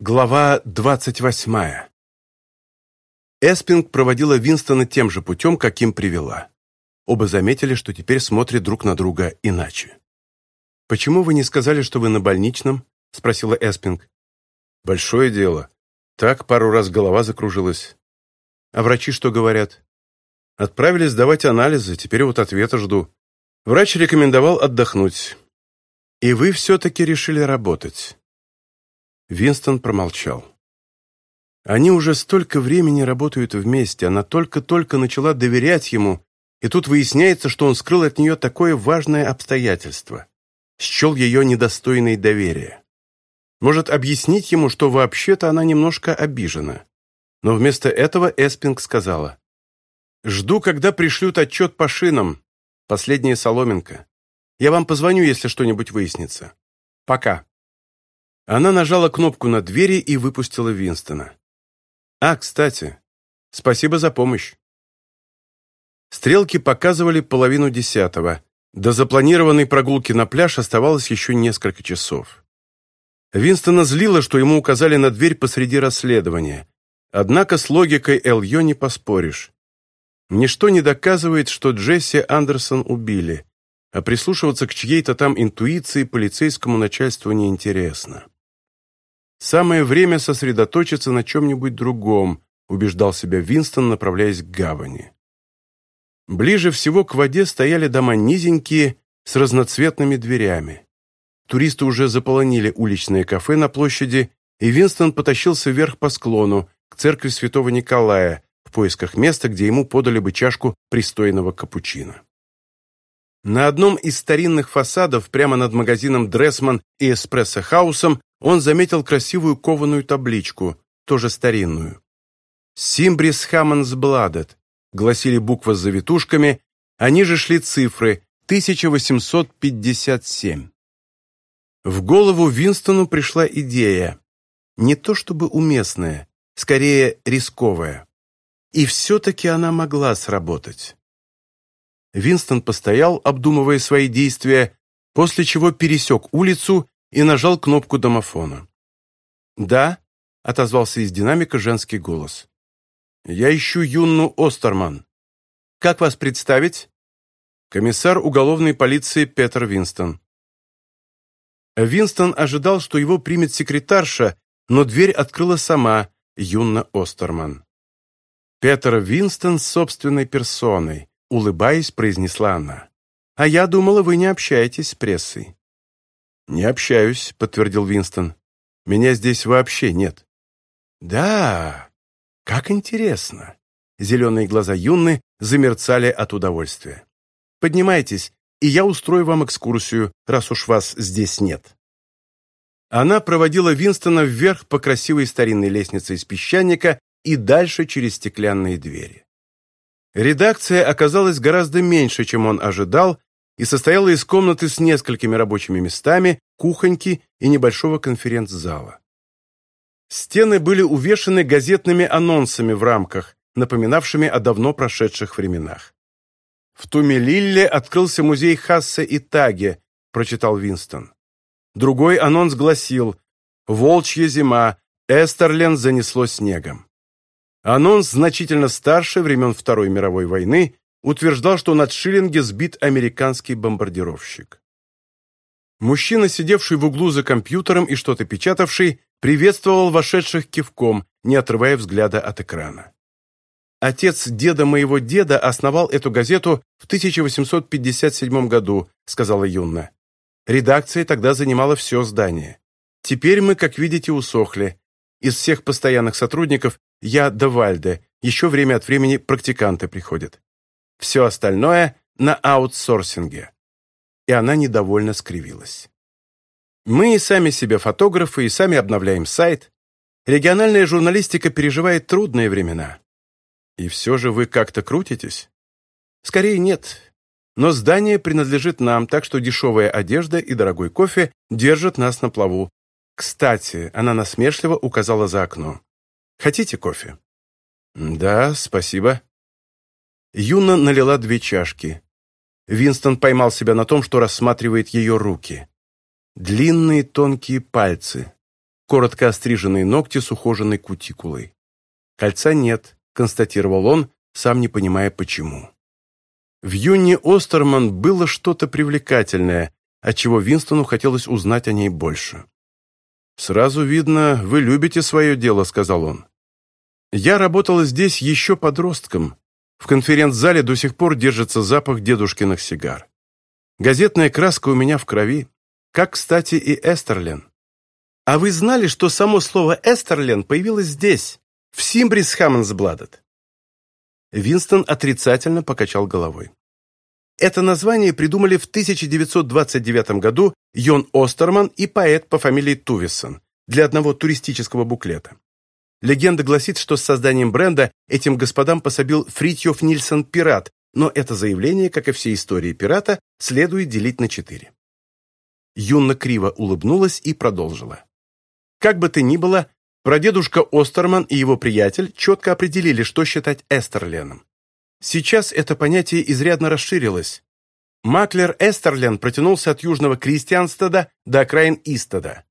Глава двадцать восьмая. Эспинг проводила Винстона тем же путем, каким привела. Оба заметили, что теперь смотрят друг на друга иначе. «Почему вы не сказали, что вы на больничном?» – спросила Эспинг. «Большое дело. Так пару раз голова закружилась. А врачи что говорят?» «Отправились сдавать анализы, теперь вот ответа жду. Врач рекомендовал отдохнуть. И вы все-таки решили работать». Винстон промолчал. Они уже столько времени работают вместе, она только-только начала доверять ему, и тут выясняется, что он скрыл от нее такое важное обстоятельство. Счел ее недостойной доверия. Может объяснить ему, что вообще-то она немножко обижена. Но вместо этого Эспинг сказала. «Жду, когда пришлют отчет по шинам. Последняя соломинка. Я вам позвоню, если что-нибудь выяснится. Пока». Она нажала кнопку на двери и выпустила Винстона. «А, кстати, спасибо за помощь». Стрелки показывали половину десятого. До запланированной прогулки на пляж оставалось еще несколько часов. Винстона злило, что ему указали на дверь посреди расследования. Однако с логикой Эльё не поспоришь. Ничто не доказывает, что Джесси Андерсон убили, а прислушиваться к чьей-то там интуиции полицейскому начальству неинтересно. Самое время сосредоточиться на чем-нибудь другом, убеждал себя Винстон, направляясь к гавани. Ближе всего к воде стояли дома низенькие, с разноцветными дверями. Туристы уже заполонили уличное кафе на площади, и Винстон потащился вверх по склону, к церкви святого Николая, в поисках места, где ему подали бы чашку пристойного капучино. На одном из старинных фасадов, прямо над магазином «Дрессман» и «Эспрессо Хаусом», он заметил красивую кованую табличку, тоже старинную. «Симбрис Хаммонс Бладет», — гласили буквы с завитушками, а ниже шли цифры 1857. В голову Винстону пришла идея, не то чтобы уместная, скорее рисковая. И все-таки она могла сработать. Винстон постоял, обдумывая свои действия, после чего пересек улицу и нажал кнопку домофона. «Да», — отозвался из динамика женский голос. «Я ищу Юнну Остерман. Как вас представить?» Комиссар уголовной полиции Петер Винстон. Винстон ожидал, что его примет секретарша, но дверь открыла сама Юнна Остерман. «Петер Винстон с собственной персоной», — улыбаясь, произнесла она. «А я думала, вы не общаетесь с прессой». «Не общаюсь», — подтвердил Винстон. «Меня здесь вообще нет». «Да, как интересно». Зеленые глаза Юнны замерцали от удовольствия. «Поднимайтесь, и я устрою вам экскурсию, раз уж вас здесь нет». Она проводила Винстона вверх по красивой старинной лестнице из песчаника и дальше через стеклянные двери. Редакция оказалась гораздо меньше, чем он ожидал, и состояла из комнаты с несколькими рабочими местами, кухоньки и небольшого конференц-зала. Стены были увешаны газетными анонсами в рамках, напоминавшими о давно прошедших временах. «В Тумелилле открылся музей Хассе и Таге», – прочитал Винстон. Другой анонс гласил «Волчья зима, Эстерлен занесло снегом». Анонс значительно старше времен Второй мировой войны утверждал, что над Шиллинге сбит американский бомбардировщик. Мужчина, сидевший в углу за компьютером и что-то печатавший, приветствовал вошедших кивком, не отрывая взгляда от экрана. «Отец деда моего деда основал эту газету в 1857 году», — сказала Юнна. «Редакция тогда занимала все здание. Теперь мы, как видите, усохли. Из всех постоянных сотрудников я до еще время от времени практиканты приходят все остальное на аутсорсинге. И она недовольно скривилась. Мы и сами себе фотографы, и сами обновляем сайт. Региональная журналистика переживает трудные времена. И все же вы как-то крутитесь? Скорее нет. Но здание принадлежит нам, так что дешевая одежда и дорогой кофе держат нас на плаву. Кстати, она насмешливо указала за окно. Хотите кофе? Да, спасибо. Юна налила две чашки. Винстон поймал себя на том, что рассматривает ее руки. Длинные тонкие пальцы, коротко остриженные ногти с ухоженной кутикулой. Кольца нет, констатировал он, сам не понимая почему. В Юне Остерман было что-то привлекательное, отчего Винстону хотелось узнать о ней больше. «Сразу видно, вы любите свое дело», — сказал он. «Я работала здесь еще подростком, в конференц-зале до сих пор держится запах дедушкиных сигар. Газетная краска у меня в крови. Как, кстати, и Эстерлен. А вы знали, что само слово «Эстерлен» появилось здесь, в Симбрис Хаммонсбладет? Винстон отрицательно покачал головой. Это название придумали в 1929 году Йон Остерман и поэт по фамилии Тувисон для одного туристического буклета. Легенда гласит, что с созданием бренда этим господам пособил Фритьев Нильсон Пират, но это заявление, как и все истории пирата, следует делить на четыре. Юна криво улыбнулась и продолжила. Как бы ты ни было, прадедушка Остерман и его приятель четко определили, что считать Эстерленом. Сейчас это понятие изрядно расширилось. Маклер Эстерлен протянулся от южного Кристианстада до окраин Истада.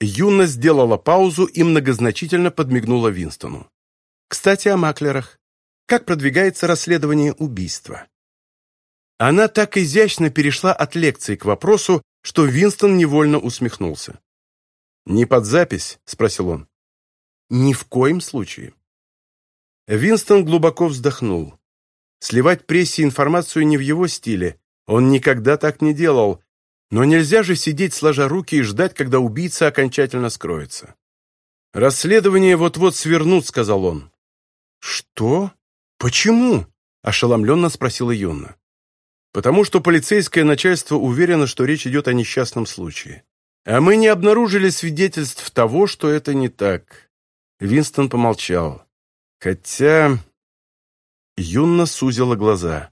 Юность сделала паузу и многозначительно подмигнула Винстону. «Кстати, о маклерах. Как продвигается расследование убийства?» Она так изящно перешла от лекции к вопросу, что Винстон невольно усмехнулся. «Не под запись?» – спросил он. «Ни в коем случае». Винстон глубоко вздохнул. Сливать прессе информацию не в его стиле. Он никогда так не делал, Но нельзя же сидеть сложа руки и ждать, когда убийца окончательно скроется. «Расследование вот-вот свернут», — сказал он. «Что? Почему?» — ошеломленно спросила Юнна. «Потому что полицейское начальство уверено, что речь идет о несчастном случае. А мы не обнаружили свидетельств того, что это не так. Винстон помолчал. Хотя... Юнна сузила глаза.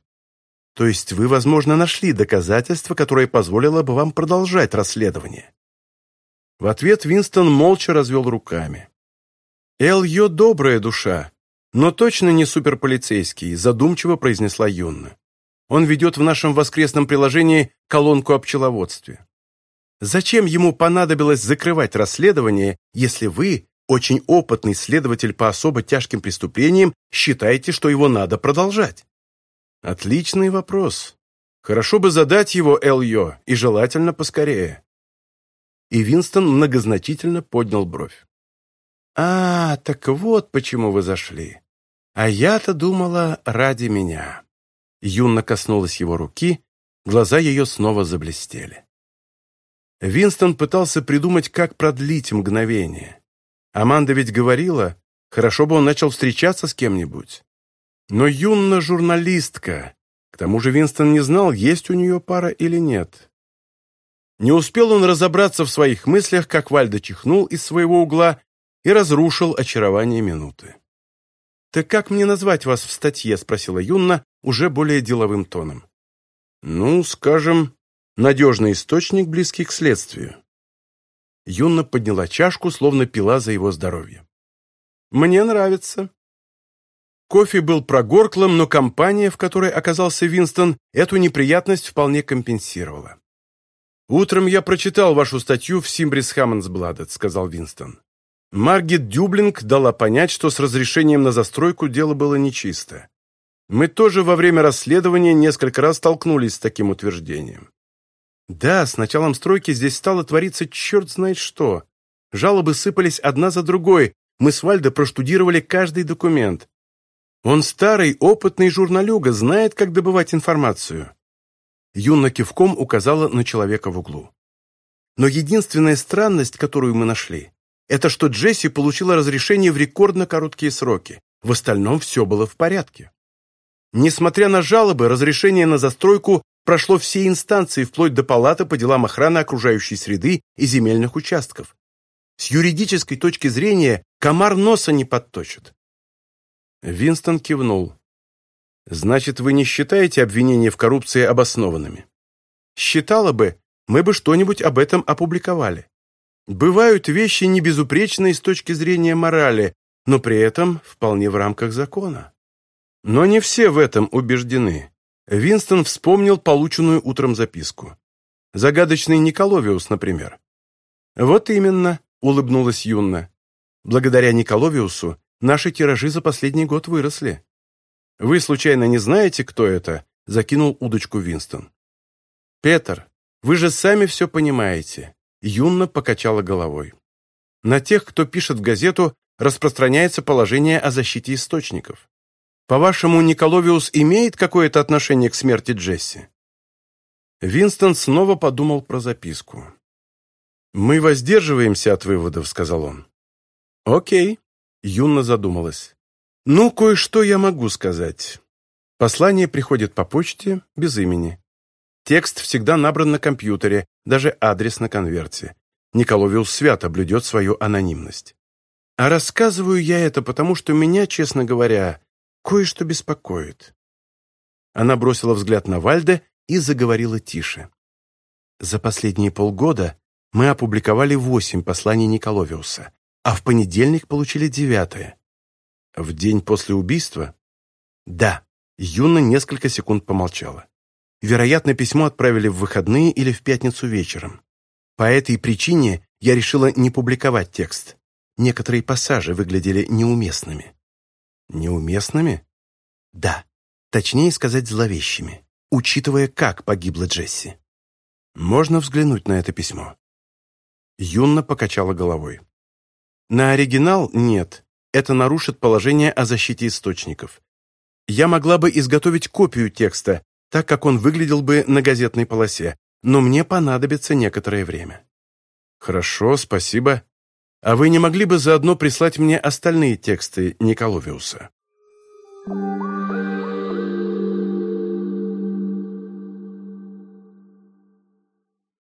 То есть вы, возможно, нашли доказательства, которое позволило бы вам продолжать расследование. В ответ Винстон молча развел руками. Эл, «Эльё добрая душа, но точно не суперполицейский», задумчиво произнесла Юнна. «Он ведет в нашем воскресном приложении колонку о пчеловодстве». Зачем ему понадобилось закрывать расследование, если вы, очень опытный следователь по особо тяжким преступлениям, считаете, что его надо продолжать? Отличный вопрос. Хорошо бы задать его Эльё, и желательно поскорее. И Винстон многозначительно поднял бровь. «А, так вот почему вы зашли. А я-то думала ради меня». Юнна коснулась его руки, глаза ее снова заблестели. Винстон пытался придумать, как продлить мгновение. Аманда ведь говорила, хорошо бы он начал встречаться с кем-нибудь. Но юна журналистка. К тому же Винстон не знал, есть у нее пара или нет. Не успел он разобраться в своих мыслях, как Вальдо чихнул из своего угла и разрушил очарование минуты. «Так как мне назвать вас в статье?» — спросила Юнна уже более деловым тоном. «Ну, скажем, надежный источник, близкий к следствию». Юнна подняла чашку, словно пила за его здоровье. Кофе был прогорклым, но компания, в которой оказался Винстон, эту неприятность вполне компенсировала. «Утром я прочитал вашу статью в Симбрис Хаммонсбладет», — сказал Винстон. Маргет Дюблинг дала понять, что с разрешением на застройку дело было нечисто. Мы тоже во время расследования несколько раз столкнулись с таким утверждением. Да, с началом стройки здесь стало твориться черт знает что. Жалобы сыпались одна за другой. Мы с Вальдо проштудировали каждый документ. Он старый, опытный журналюга, знает, как добывать информацию. Юна кивком указала на человека в углу. Но единственная странность, которую мы нашли, это что Джесси получила разрешение в рекордно короткие сроки. В остальном все было в порядке. Несмотря на жалобы, разрешение на застройку прошло все инстанции, вплоть до палаты по делам охраны окружающей среды и земельных участков. С юридической точки зрения комар носа не подточит. Винстон кивнул. «Значит, вы не считаете обвинения в коррупции обоснованными?» «Считала бы, мы бы что-нибудь об этом опубликовали. Бывают вещи небезупречные с точки зрения морали, но при этом вполне в рамках закона». Но не все в этом убеждены. Винстон вспомнил полученную утром записку. Загадочный Николовиус, например. «Вот именно», — улыбнулась Юнна. «Благодаря Николовиусу наши тиражи за последний год выросли». «Вы, случайно, не знаете, кто это?» — закинул удочку Винстон. «Петер, вы же сами все понимаете», — Юнна покачала головой. «На тех, кто пишет в газету, распространяется положение о защите источников. По-вашему, Николовиус имеет какое-то отношение к смерти Джесси?» Винстон снова подумал про записку. «Мы воздерживаемся от выводов», — сказал он. «Окей», — Юнна задумалась. «Ну, кое-что я могу сказать. Послание приходит по почте без имени. Текст всегда набран на компьютере, даже адрес на конверте. Николовиус свято блюдет свою анонимность. А рассказываю я это, потому что меня, честно говоря, кое-что беспокоит». Она бросила взгляд на Вальде и заговорила тише. «За последние полгода мы опубликовали восемь посланий Николовиуса а в понедельник получили девятое. В день после убийства? Да. Юна несколько секунд помолчала. Вероятно, письмо отправили в выходные или в пятницу вечером. По этой причине я решила не публиковать текст. Некоторые пассажи выглядели неуместными. Неуместными? Да. Точнее сказать, зловещими, учитывая, как погибла Джесси. Можно взглянуть на это письмо. Юнна покачала головой. На оригинал нет. Это нарушит положение о защите источников. Я могла бы изготовить копию текста, так как он выглядел бы на газетной полосе, но мне понадобится некоторое время. Хорошо, спасибо. А вы не могли бы заодно прислать мне остальные тексты Николовиуса? Thank you.